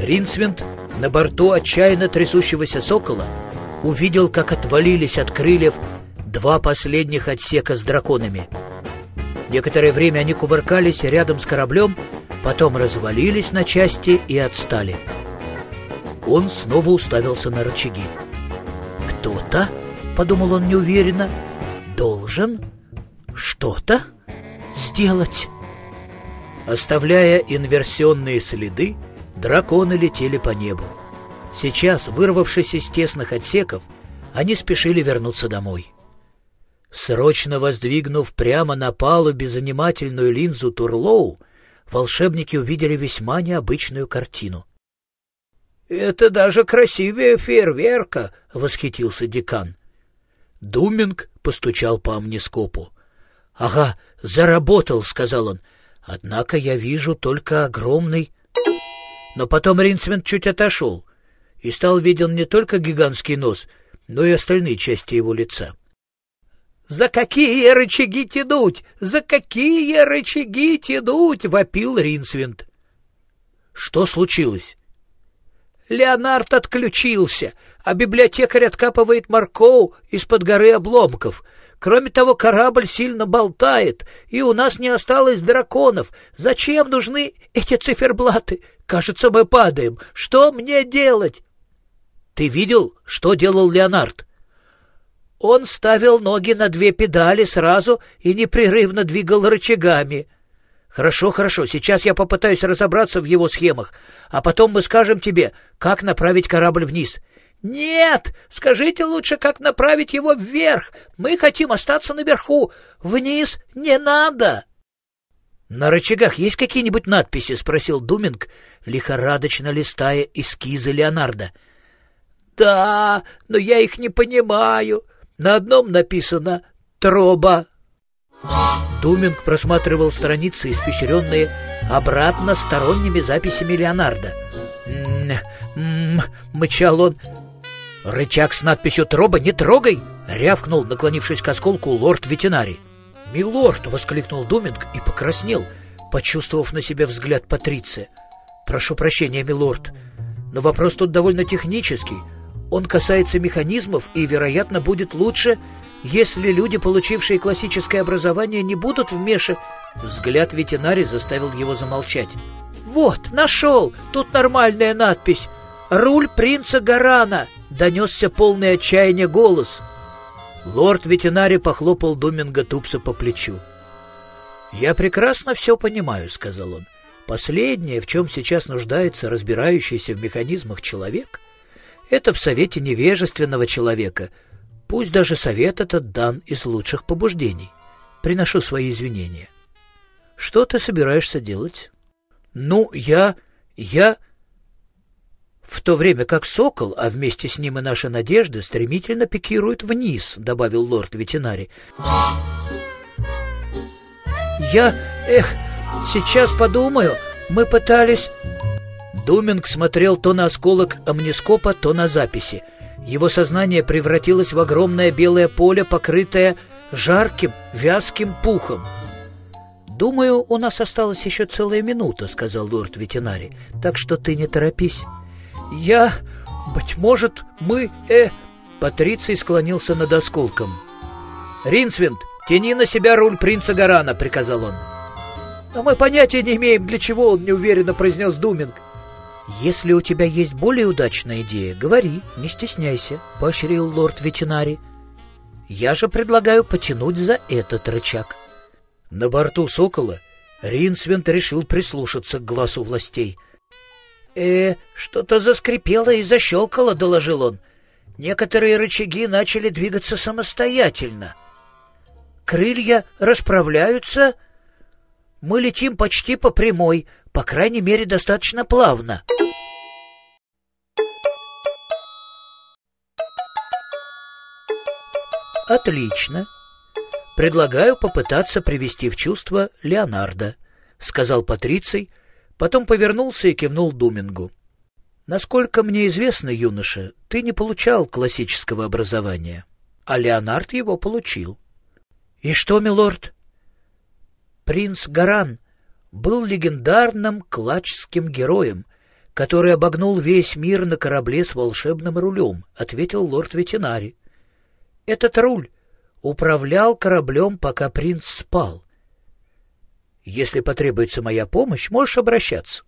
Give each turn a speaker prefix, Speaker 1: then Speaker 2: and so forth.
Speaker 1: Ринсвинд на борту отчаянно трясущегося сокола увидел, как отвалились от крыльев два последних отсека с драконами. Некоторое время они кувыркались рядом с кораблем, потом развалились на части и отстали. Он снова уставился на рычаги. «Кто-то, — подумал он неуверенно, — должен что-то сделать». Оставляя инверсионные следы, драконы летели по небу. Сейчас, вырвавшись из тесных отсеков, они спешили вернуться домой. Срочно воздвигнув прямо на палубе занимательную линзу Турлоу, волшебники увидели весьма необычную картину. — Это даже красивее фейерверка! — восхитился декан. Думинг постучал по амнископу. — Ага, заработал, — сказал он. — Однако я вижу только огромный... Но потом Ринсвинд чуть отошел — и стал виден не только гигантский нос, но и остальные части его лица. «За какие рычаги тянуть? За какие рычаги тянуть?» — вопил Ринсвинд. «Что случилось?» Леонард отключился, а библиотекарь откапывает морков из-под горы обломков. Кроме того, корабль сильно болтает, и у нас не осталось драконов. Зачем нужны эти циферблаты? Кажется, мы падаем. Что мне делать? Ты видел, что делал Леонард? Он ставил ноги на две педали сразу и непрерывно двигал рычагами. Хорошо, хорошо, сейчас я попытаюсь разобраться в его схемах, а потом мы скажем тебе, как направить корабль вниз. Нет, скажите лучше, как направить его вверх. Мы хотим остаться наверху. Вниз не надо. На рычагах есть какие-нибудь надписи? спросил Думинг, лихорадочно листая эскизы Леонардо. Да, но я их не понимаю. На одном написано «Троба». Думинг просматривал страницы, испещренные обратно сторонними записями Леонардо. «М-м-м», мычал он. «Рычаг с надписью «Троба» не трогай!» — рявкнул, наклонившись к осколку, лорд-ветеринарий. «Милорд!» — воскликнул Думинг и покраснел, почувствовав на себе взгляд Патриция. «Прошу прощения, милорд, но вопрос тут довольно технический. Он касается механизмов и, вероятно, будет лучше, если люди, получившие классическое образование, не будут вмеши... Взгляд ветеринария заставил его замолчать. «Вот, нашел! Тут нормальная надпись. Руль принца Гарана!» — донесся полный отчаяния голос. Лорд ветеринарий похлопал Думинга Тупса по плечу. «Я прекрасно все понимаю», — сказал он. «Последнее, в чем сейчас нуждается разбирающийся в механизмах человек, это в совете невежественного человека. Пусть даже совет этот дан из лучших побуждений. Приношу свои извинения. Что ты собираешься делать? Ну, я... я... В то время как сокол, а вместе с ним и наши надежды, стремительно пикирует вниз, добавил лорд ветеринарий. Я... эх, сейчас подумаю. Мы пытались... Думинг смотрел то на осколок амнископа, то на записи. Его сознание превратилось в огромное белое поле, покрытое жарким, вязким пухом. «Думаю, у нас осталась еще целая минута», — сказал лорд ветеринарий, — «так что ты не торопись». «Я... быть может, мы... э...» Патриций склонился над осколком. «Ринсвинд, тяни на себя руль принца Гарана», — приказал он. «Но мы понятия не имеем, для чего он неуверенно произнес Думинг. «Если у тебя есть более удачная идея, говори, не стесняйся», — поощрил лорд ветеринарий. «Я же предлагаю потянуть за этот рычаг». На борту «Сокола» Ринсвинд решил прислушаться к глазу властей. «Э, что-то заскрипело и защелкало», — доложил он. «Некоторые рычаги начали двигаться самостоятельно. Крылья расправляются. Мы летим почти по прямой, по крайней мере, достаточно плавно. Отлично. Предлагаю попытаться привести в чувство Леонардо, сказал Патриций, потом повернулся и кивнул Думингу. Насколько мне известно, юноша, ты не получал классического образования, а Леонард его получил. И что, милорд? Принц Гаран был легендарным клачским героем, который обогнул весь мир на корабле с волшебным рулем, — ответил лорд-ветенари. Этот руль управлял кораблем, пока принц спал. Если потребуется моя помощь, можешь обращаться.